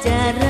pacaran